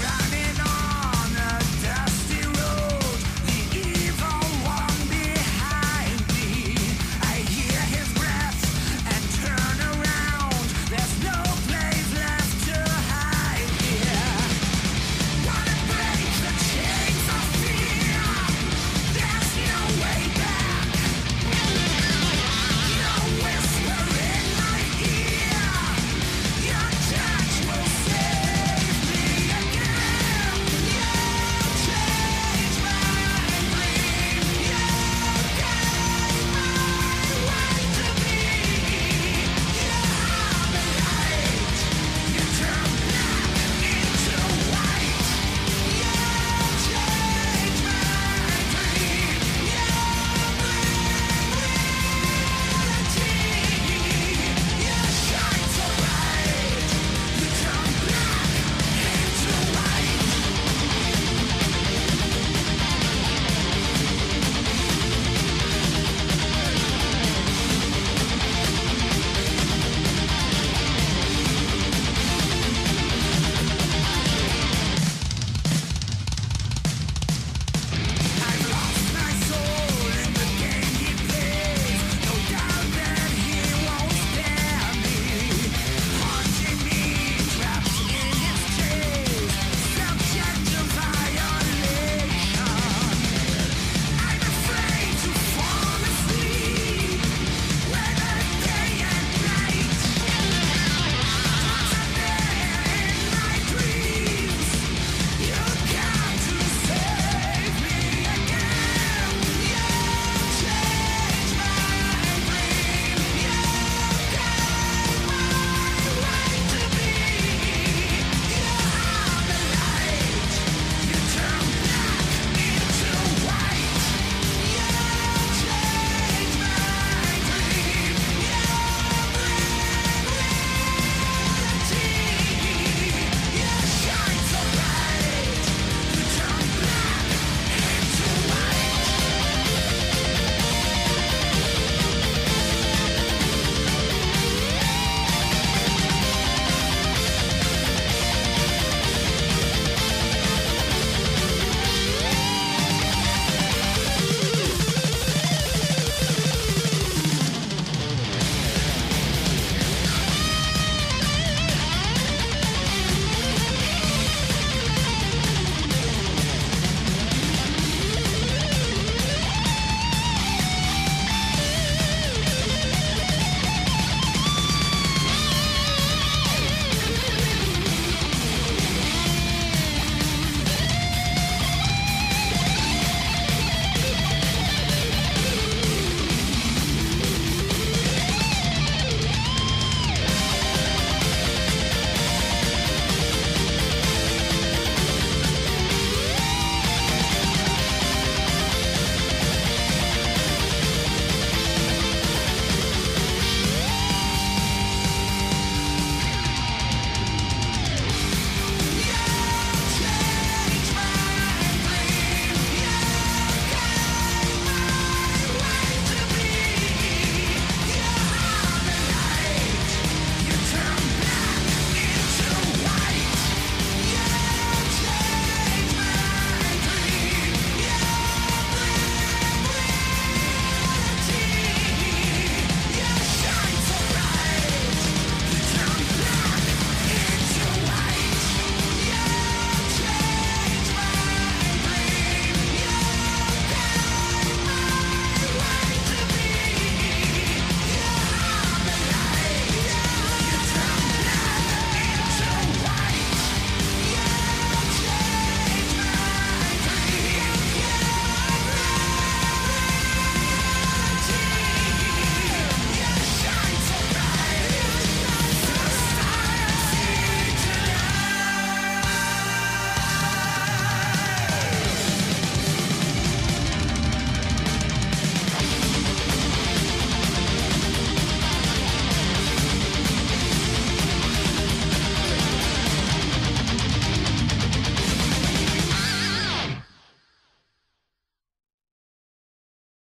Running.